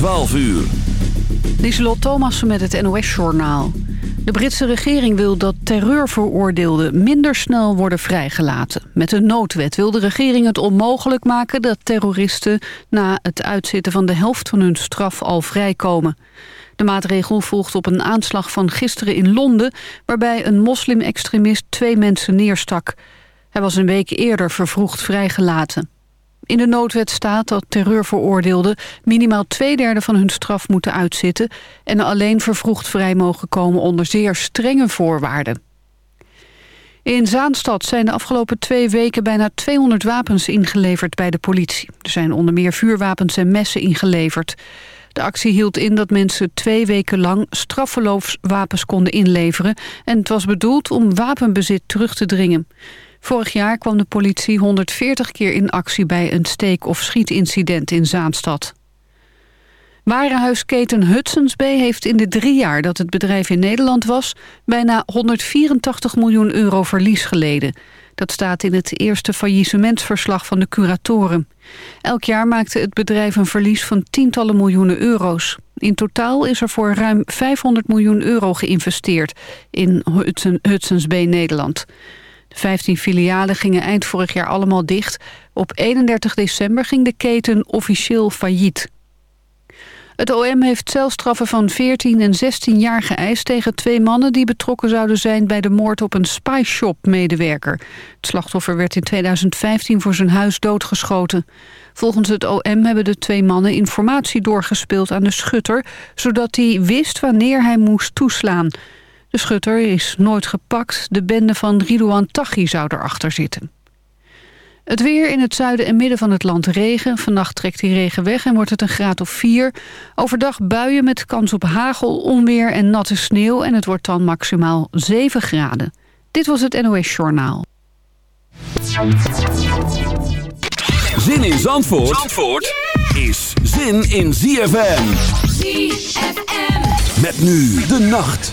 12 uur. Lieselot Thomassen met het NOS-journaal. De Britse regering wil dat terreurveroordeelden minder snel worden vrijgelaten. Met een noodwet wil de regering het onmogelijk maken dat terroristen... na het uitzitten van de helft van hun straf al vrijkomen. De maatregel volgt op een aanslag van gisteren in Londen... waarbij een moslim-extremist twee mensen neerstak. Hij was een week eerder vervroegd vrijgelaten. In de noodwet staat dat terreurveroordeelden minimaal twee derde van hun straf moeten uitzitten en alleen vervroegd vrij mogen komen onder zeer strenge voorwaarden. In Zaanstad zijn de afgelopen twee weken bijna 200 wapens ingeleverd bij de politie. Er zijn onder meer vuurwapens en messen ingeleverd. De actie hield in dat mensen twee weken lang straffeloos wapens konden inleveren... en het was bedoeld om wapenbezit terug te dringen. Vorig jaar kwam de politie 140 keer in actie bij een steek- of schietincident in Zaanstad. Warenhuisketen Hudson's Bay heeft in de drie jaar dat het bedrijf in Nederland was... bijna 184 miljoen euro verlies geleden. Dat staat in het eerste faillissementsverslag van de curatoren. Elk jaar maakte het bedrijf een verlies van tientallen miljoenen euro's. In totaal is er voor ruim 500 miljoen euro geïnvesteerd in Hudson's Bay Nederland. De 15 filialen gingen eind vorig jaar allemaal dicht. Op 31 december ging de keten officieel failliet. Het OM heeft celstraffen van 14 en 16 jaar geëist tegen twee mannen die betrokken zouden zijn bij de moord op een spyshop-medewerker. Het slachtoffer werd in 2015 voor zijn huis doodgeschoten. Volgens het OM hebben de twee mannen informatie doorgespeeld aan de schutter, zodat hij wist wanneer hij moest toeslaan. De schutter is nooit gepakt. De bende van Ridouan Taghi zou erachter zitten. Het weer in het zuiden en midden van het land regen. Vannacht trekt die regen weg en wordt het een graad of 4. Overdag buien met kans op hagel, onweer en natte sneeuw... en het wordt dan maximaal 7 graden. Dit was het NOS Journaal. Zin in Zandvoort, Zandvoort is zin in ZFM. ZFM. Met nu de nacht.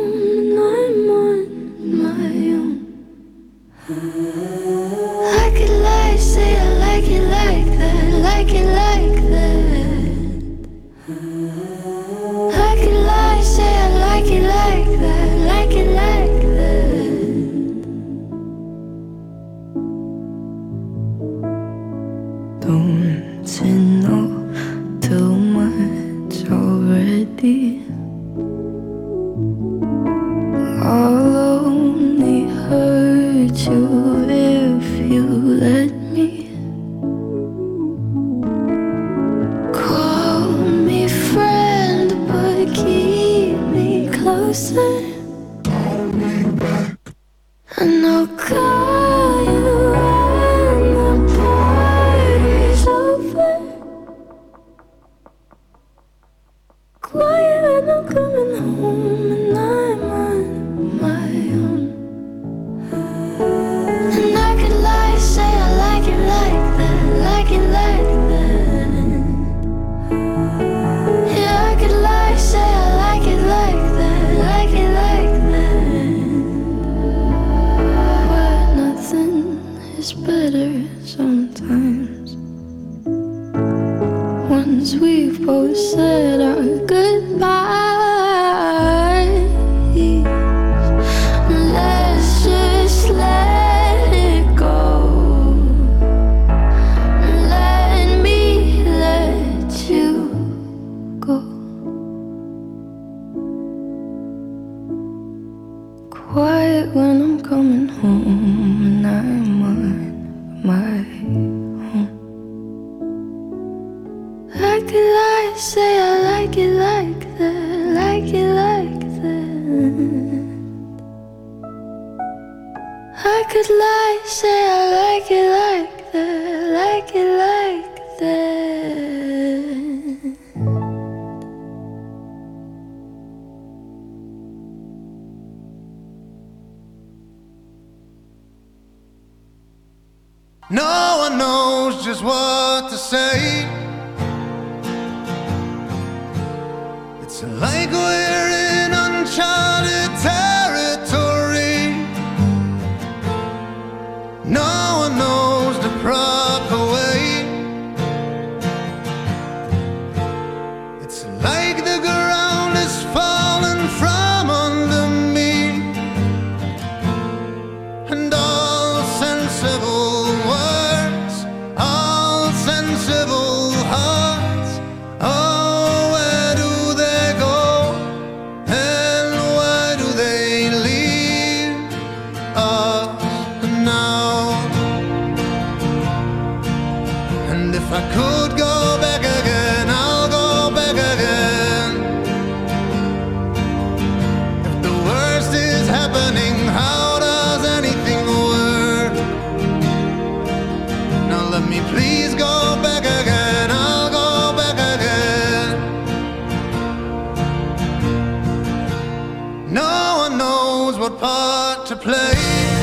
shirt to stop you bleeding.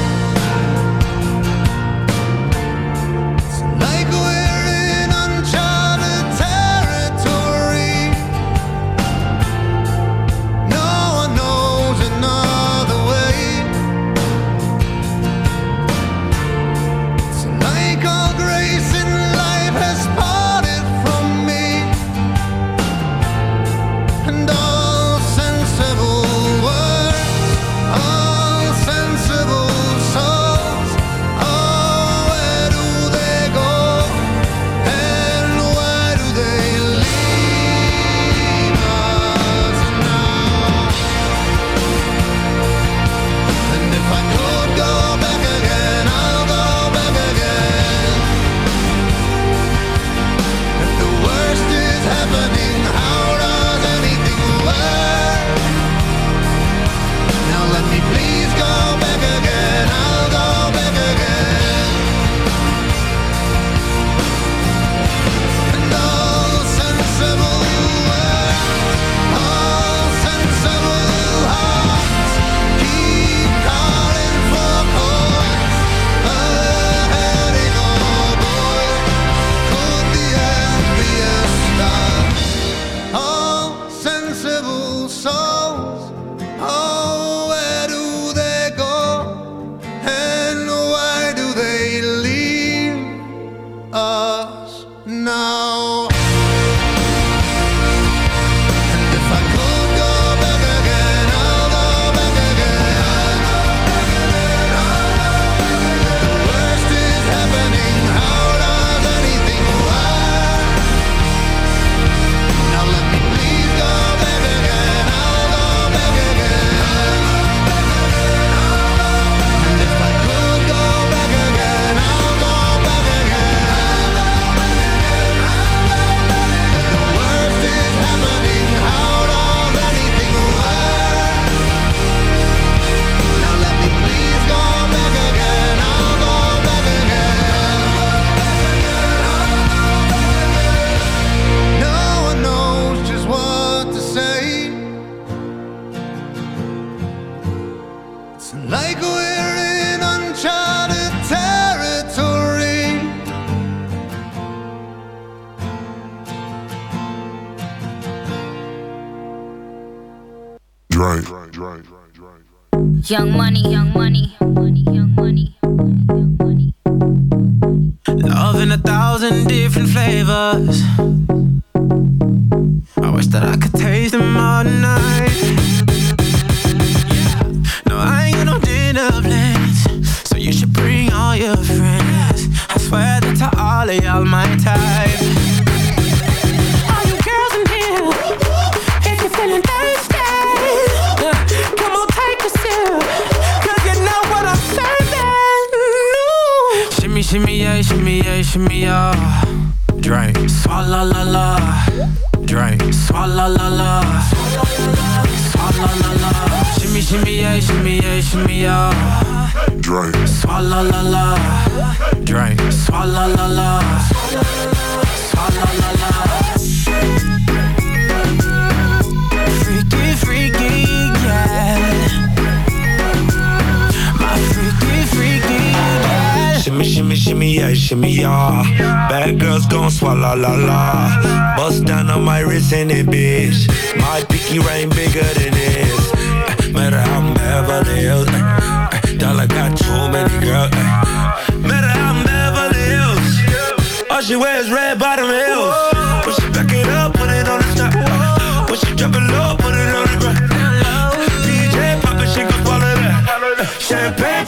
Shimmy, yeah, shimmy, yeah. Bad girls gon' swallow la la. Bust down on my wrist in it, bitch. My pinky ring bigger than this. Uh, Matter how I'm Beverly Hills. uh, Dollar got too many girls. Matter how I'm Beverly Hills. All she wears red bottom heels. When she back it up, put it on the top. When she drop it low, put it on the ground. DJ pop it, she gon' swallow that. Champagne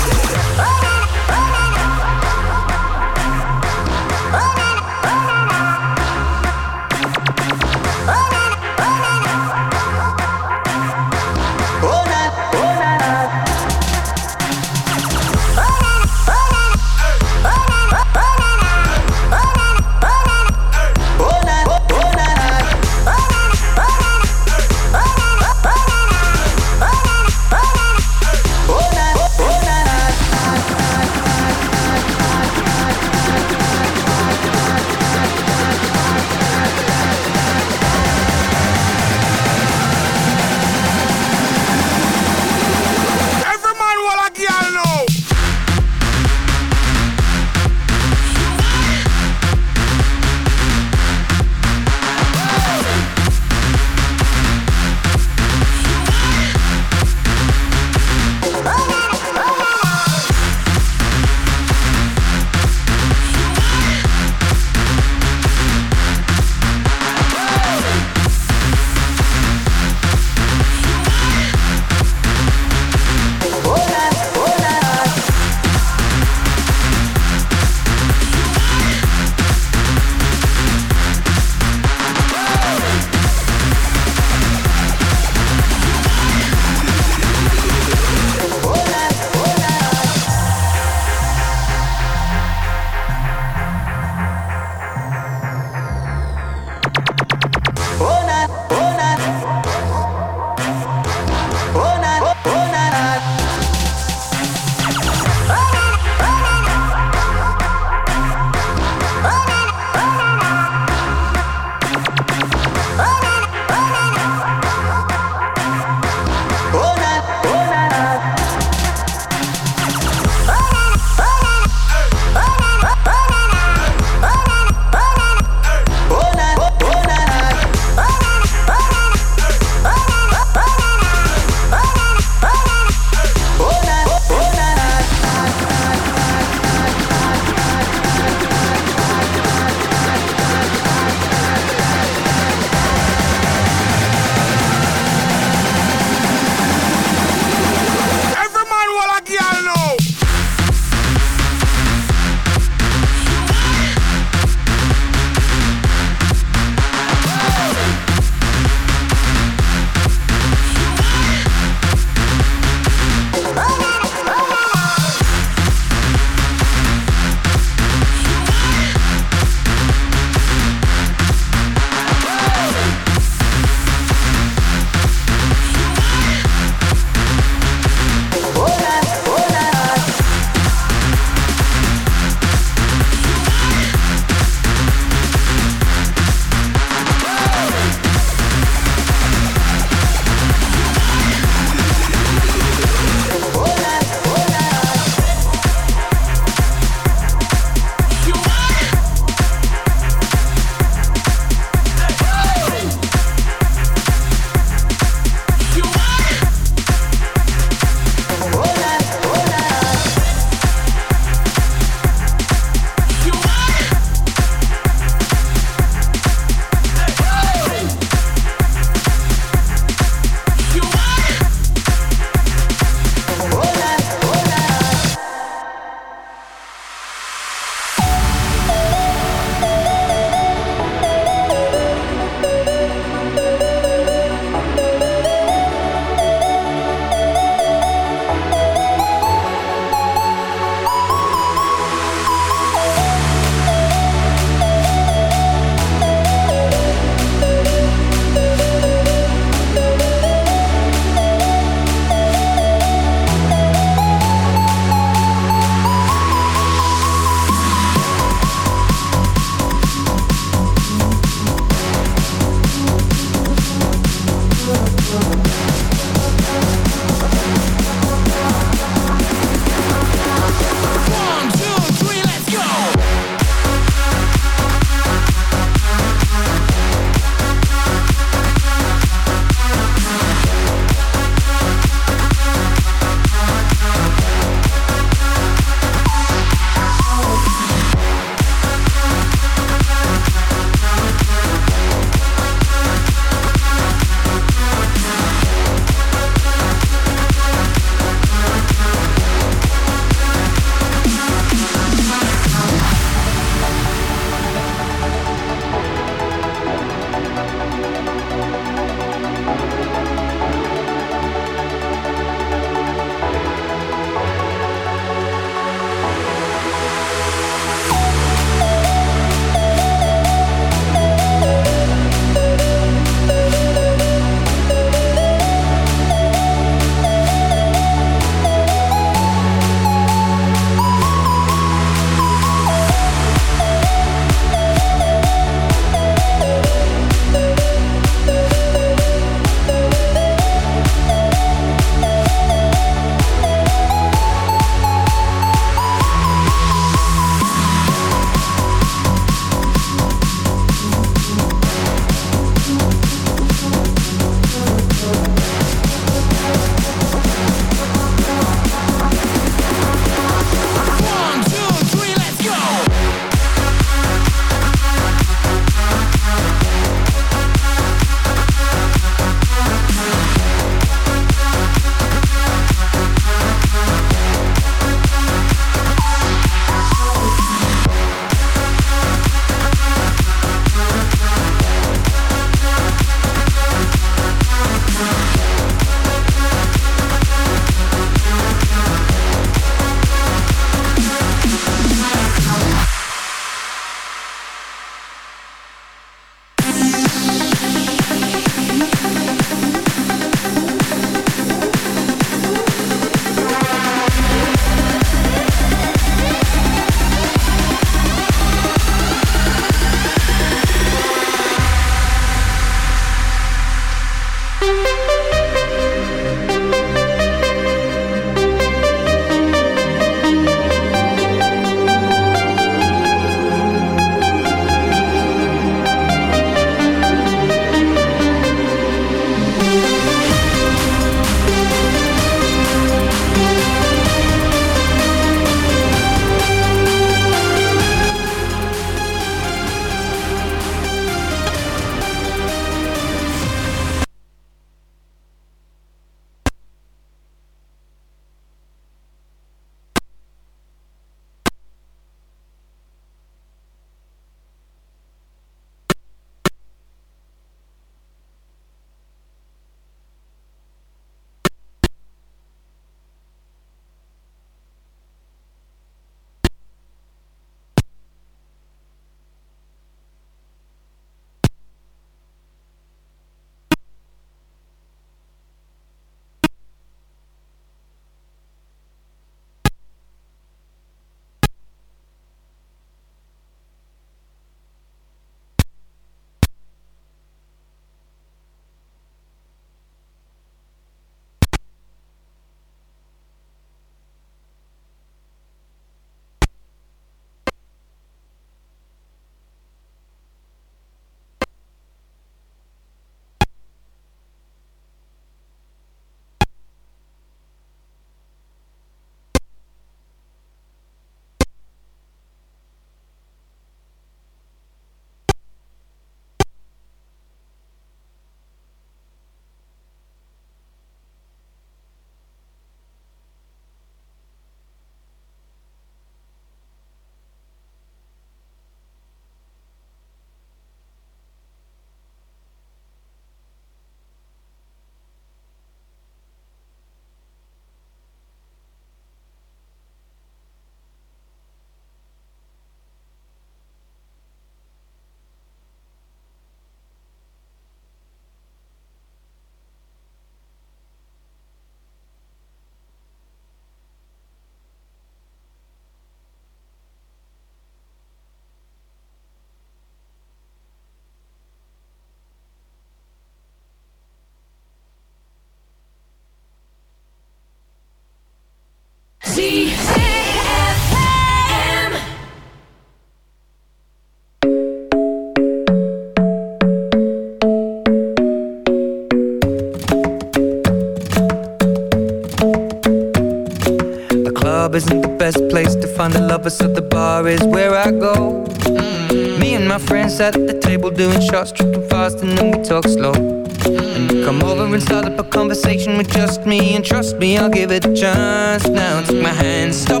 shots, tripping fast, and then we talk slow. And come over and start up a conversation with just me, and trust me, I'll give it a chance. Now take my hand, stop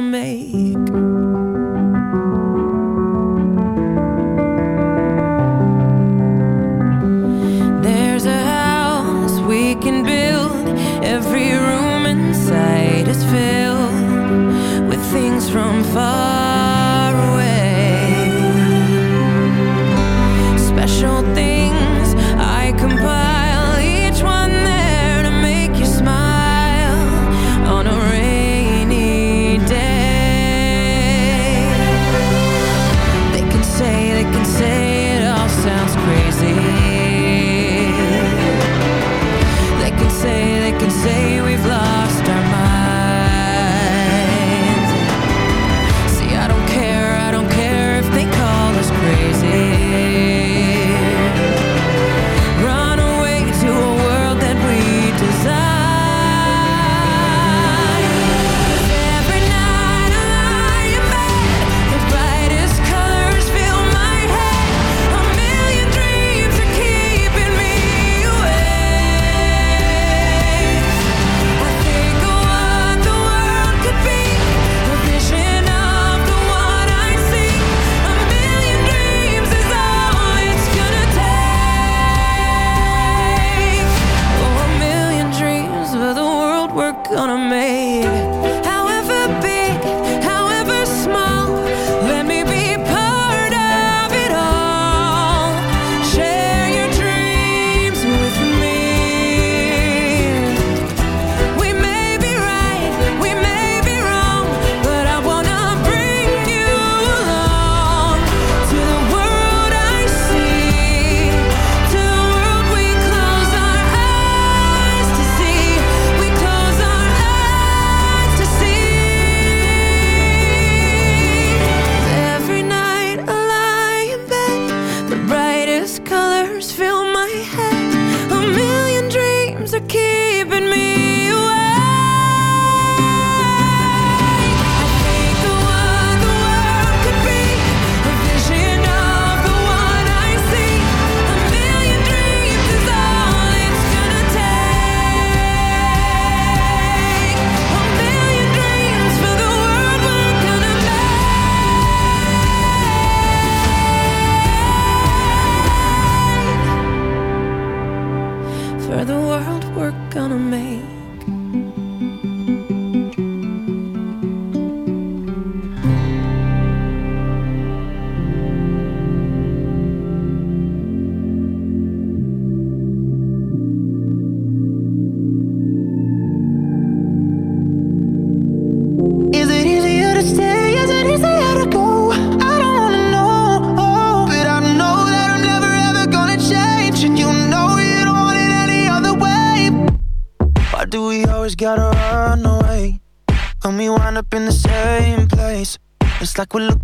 make.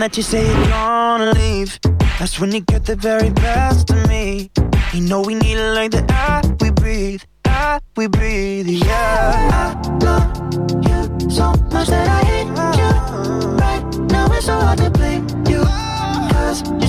that you say you're gonna leave, that's when you get the very best of me. You know we need it like the air we breathe, air we breathe, yeah. I love you so much that I hate you. Right now it's so hard to blame you. Cause you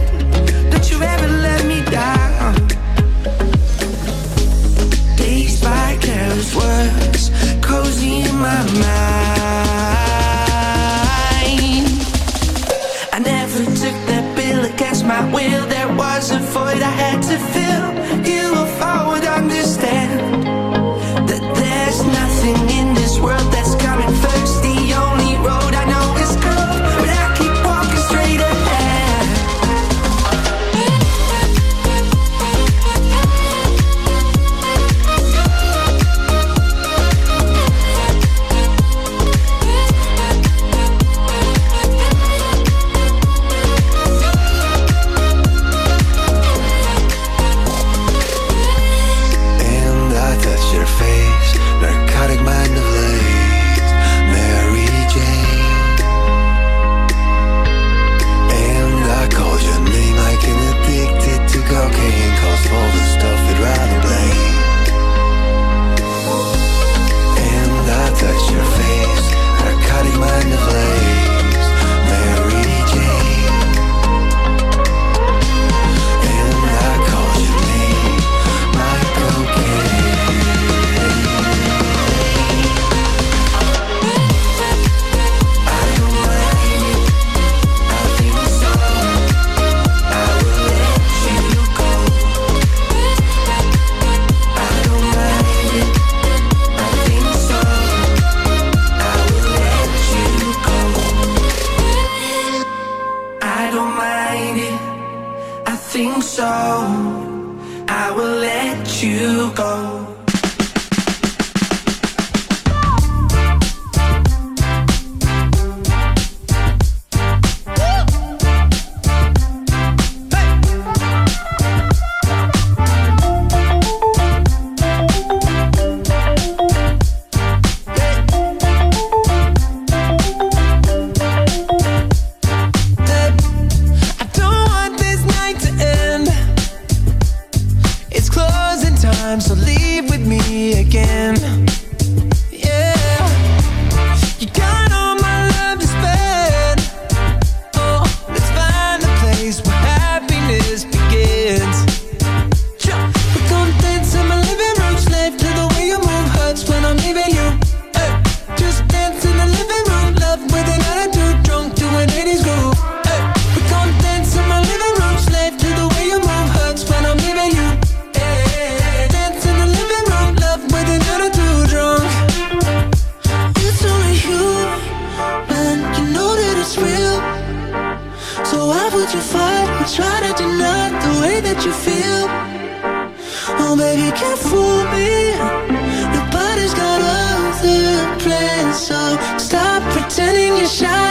My mind. I never took that bill against my will. There was a void I had to fill. shine.